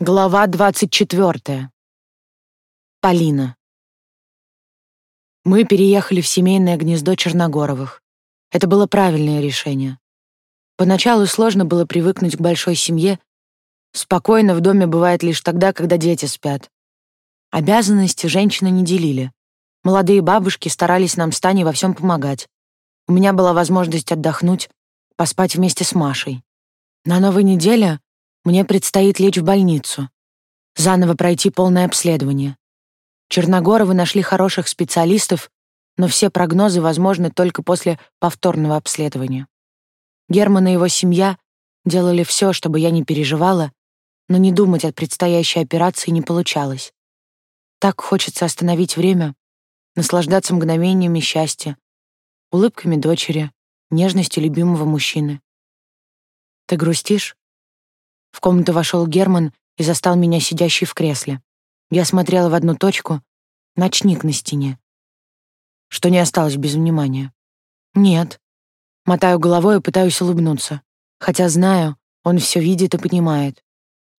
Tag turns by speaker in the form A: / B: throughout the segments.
A: Глава двадцать четвертая. Полина. Мы переехали в семейное гнездо Черногоровых. Это было правильное решение. Поначалу сложно было привыкнуть к большой семье. Спокойно в доме бывает лишь тогда, когда дети спят. Обязанности женщины не делили. Молодые бабушки старались нам с Таней во всем помогать. У меня была возможность отдохнуть, поспать вместе с Машей. На новой неделе мне предстоит лечь в больницу, заново пройти полное обследование. Черногоровы нашли хороших специалистов, но все прогнозы возможны только после повторного обследования. Герман и его семья делали все, чтобы я не переживала, но не думать о предстоящей операции не получалось. Так хочется остановить время, наслаждаться мгновениями счастья, улыбками дочери, нежностью любимого мужчины. «Ты грустишь?» В комнату вошел Герман и застал меня сидящей в кресле. Я смотрела в одну точку, ночник на стене, что не осталось без внимания. Нет. Мотаю головой и пытаюсь улыбнуться, хотя знаю, он все видит и понимает.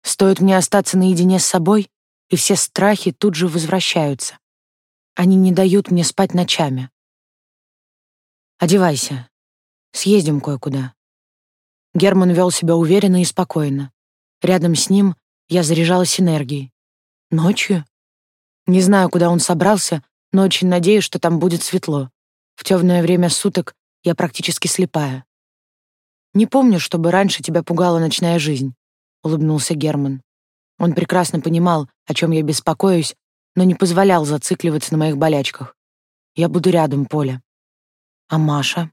A: Стоит мне остаться наедине с собой, и все страхи тут же возвращаются. Они не дают мне спать ночами. Одевайся. Съездим кое-куда. Герман вел себя уверенно и спокойно. Рядом с ним я заряжалась энергией. Ночью? Не знаю, куда он собрался, но очень надеюсь, что там будет светло. В темное время суток я практически слепая. «Не помню, чтобы раньше тебя пугала ночная жизнь», — улыбнулся Герман. Он прекрасно понимал, о чем я беспокоюсь, но не позволял зацикливаться на моих болячках. «Я буду рядом, Поля». «А Маша?»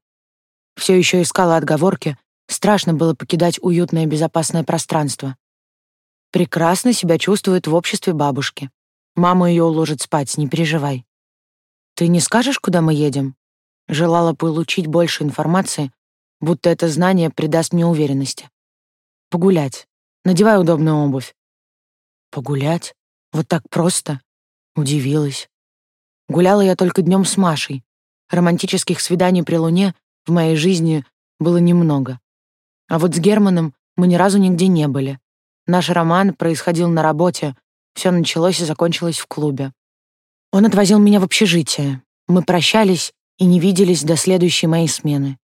A: Все еще искала отговорки, Страшно было покидать уютное безопасное пространство. Прекрасно себя чувствует в обществе бабушки. Мама ее уложит спать, не переживай. Ты не скажешь, куда мы едем? Желала получить больше информации, будто это знание придаст мне уверенности. Погулять. Надевай удобную обувь. Погулять? Вот так просто? Удивилась. Гуляла я только днем с Машей. Романтических свиданий при луне в моей жизни было немного. А вот с Германом мы ни разу нигде не были. Наш роман происходил на работе, все началось и закончилось в клубе. Он отвозил меня в общежитие. Мы прощались и не виделись до следующей моей смены.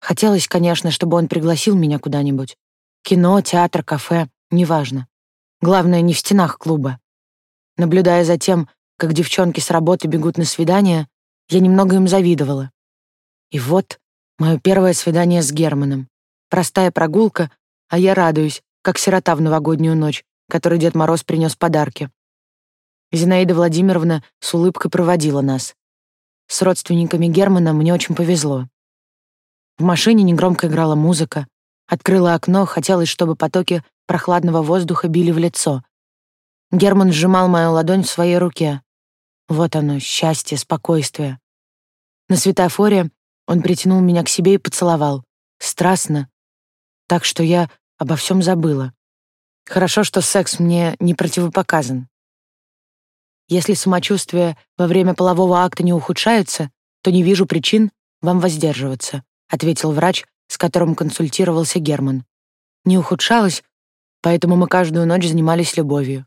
A: Хотелось, конечно, чтобы он пригласил меня куда-нибудь. Кино, театр, кафе, неважно. Главное, не в стенах клуба. Наблюдая за тем, как девчонки с работы бегут на свидание, я немного им завидовала. И вот мое первое свидание с Германом. Простая прогулка, а я радуюсь, как сирота в новогоднюю ночь, которой Дед Мороз принес подарки. Зинаида Владимировна с улыбкой проводила нас. С родственниками Германа мне очень повезло. В машине негромко играла музыка. Открыла окно, хотелось, чтобы потоки прохладного воздуха били в лицо. Герман сжимал мою ладонь в своей руке. Вот оно, счастье, спокойствие. На светофоре он притянул меня к себе и поцеловал. Страстно, так что я обо всем забыла. Хорошо, что секс мне не противопоказан. Если самочувствие во время полового акта не ухудшается, то не вижу причин вам воздерживаться, ответил врач, с которым консультировался Герман. Не ухудшалось, поэтому мы каждую ночь занимались любовью.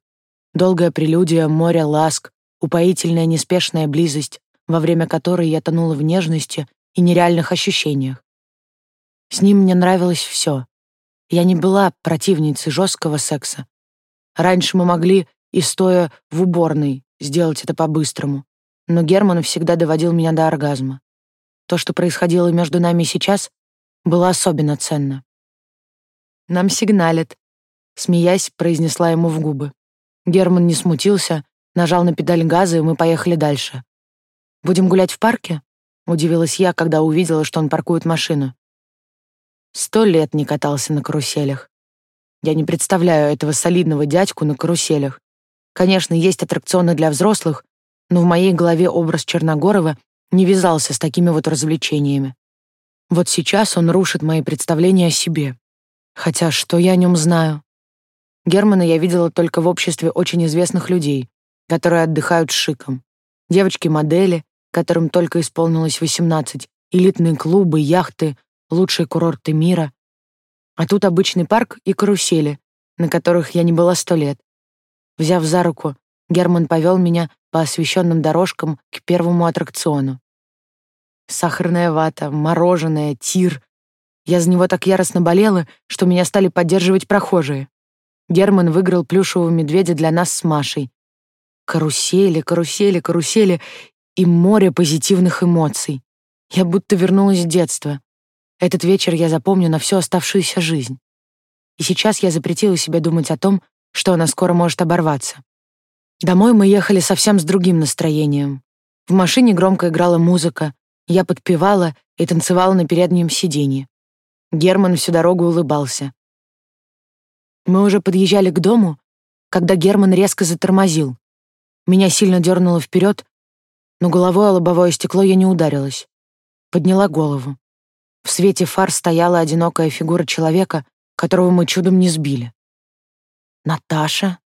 A: Долгая прелюдия, море ласк, упоительная неспешная близость, во время которой я тонула в нежности и нереальных ощущениях. С ним мне нравилось все. Я не была противницей жесткого секса. Раньше мы могли, и стоя в уборной, сделать это по-быстрому. Но Герман всегда доводил меня до оргазма. То, что происходило между нами сейчас, было особенно ценно. «Нам сигналят», — смеясь, произнесла ему в губы. Герман не смутился, нажал на педаль газа, и мы поехали дальше. «Будем гулять в парке?» — удивилась я, когда увидела, что он паркует машину. Сто лет не катался на каруселях. Я не представляю этого солидного дядьку на каруселях. Конечно, есть аттракционы для взрослых, но в моей голове образ Черногорова не вязался с такими вот развлечениями. Вот сейчас он рушит мои представления о себе. Хотя что я о нем знаю? Германа я видела только в обществе очень известных людей, которые отдыхают с шиком. Девочки-модели, которым только исполнилось 18, элитные клубы, яхты, лучшие курорты мира. А тут обычный парк и карусели, на которых я не была сто лет. Взяв за руку, Герман повел меня по освещенным дорожкам к первому аттракциону. Сахарная вата, мороженое, тир. Я за него так яростно болела, что меня стали поддерживать прохожие. Герман выиграл плюшевого медведя для нас с Машей. Карусели, карусели, карусели и море позитивных эмоций. Я будто вернулась в детство. Этот вечер я запомню на всю оставшуюся жизнь. И сейчас я запретила себе думать о том, что она скоро может оборваться. Домой мы ехали совсем с другим настроением. В машине громко играла музыка, я подпевала и танцевала на переднем сиденье. Герман всю дорогу улыбался. Мы уже подъезжали к дому, когда Герман резко затормозил. Меня сильно дернуло вперед, но головой о лобовое стекло я не ударилась. Подняла голову. В свете фар стояла одинокая фигура человека, которого мы чудом не сбили. «Наташа?»